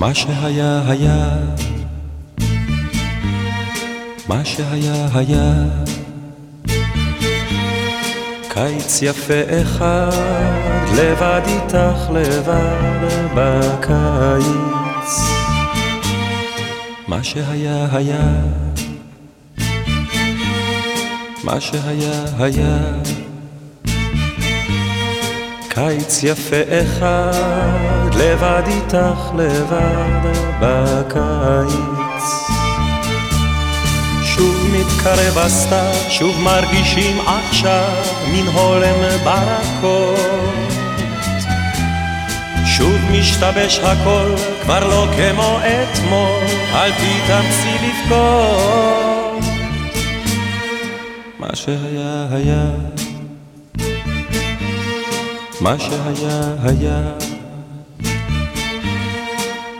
מה שהיה היה, מה שהיה היה, קיץ יפה אחד, לבד איתך לבד בקיץ. מה שהיה היה, מה שהיה היה, קיץ יפה אחד, לבד איתך לבד בקיץ. שוב מתקרב הסתיו, שוב מרגישים עכשיו מן הולם ברקות. שוב משתבש הכל, כבר לא כמו אתמול, אל תתאמצי לבכות. מה שהיה היה מה שהיה היה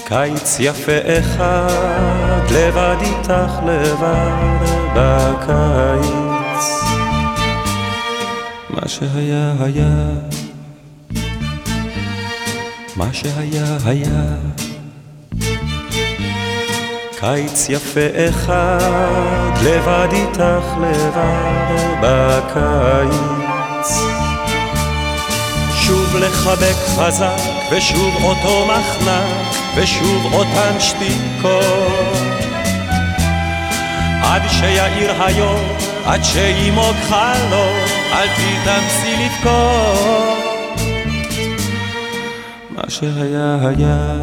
קיץ יפה אחד, לבד איתך לבד בקיץ. מה שהיה היה, מה שהיה היה קיץ יפה אחד, לבד איתך לבד בקיץ. שוב לחבק חזק, ושוב אותו מחנק, ושוב אותן שתיקות. עד שיאיר היום, עד שימוג חלום, אל תתאמצי לבכות. מה שהיה היה,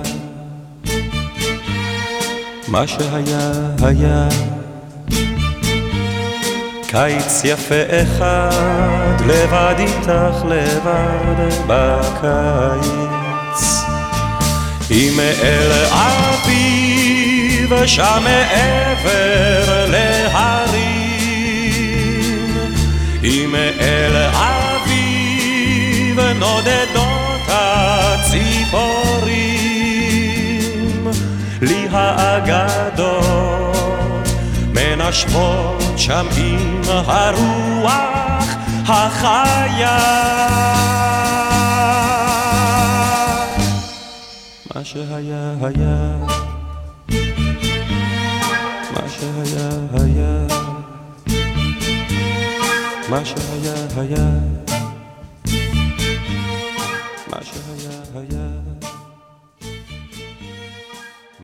מה שהיה היה. קיץ יפה אחד, לבד איתך לבד בקיץ. אם אל אביב שם מעבר להרים, אם אל אביב נודדות הציפורים, לי האגדות מנשבות שם עם הרוח החיה. מה שהיה היה, מה שהיה היה, מה שהיה היה, מה שהיה היה.